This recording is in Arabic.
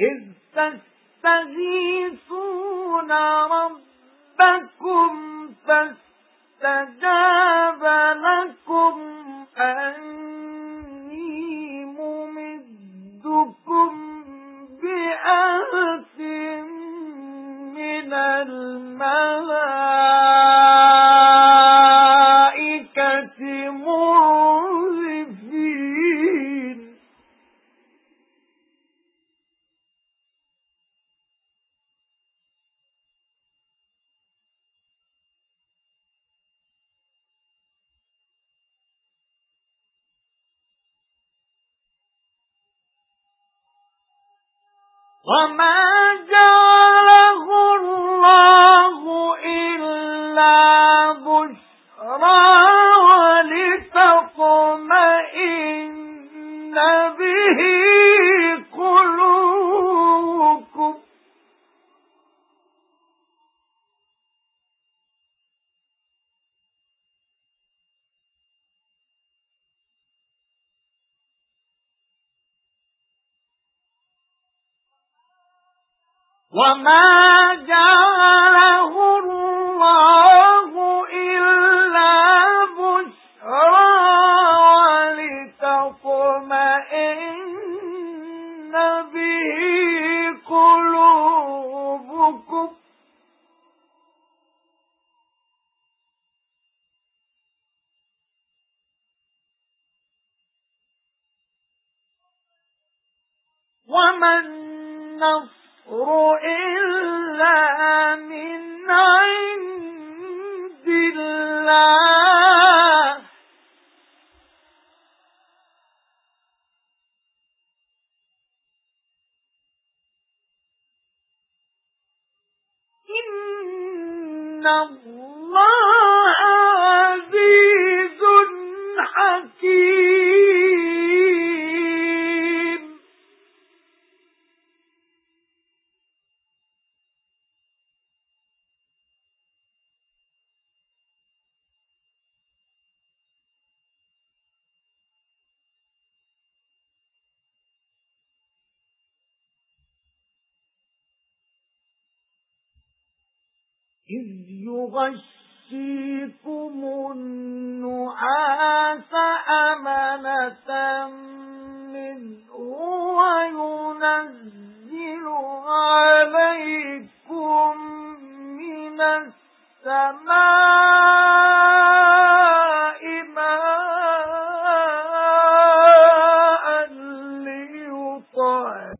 إِذْ تَسْتَغِيثُونَ رَبَّكُمْ فَاسْتَجَابَ وَمَا جَعَلَهُ اللَّهُ إِلَّا بُشْرَى وَلِتَطْمَئِنَّ بِهِ وَمَا جَعَلَهُ اللَّهُ إِلَّا بُشْرَى وَلِتَطْمَئِنَّ بِهِ قُلُوبُكُمْ وَمَا النَّصْرُ إِلَّا مِنْ عِندِ اللَّهِ. إِنَّ اللَّهَ عَزِيزٌ حَكِيمٌ. إذ يغشيكم النعاس أمنة منه وينزل عليكم من السماء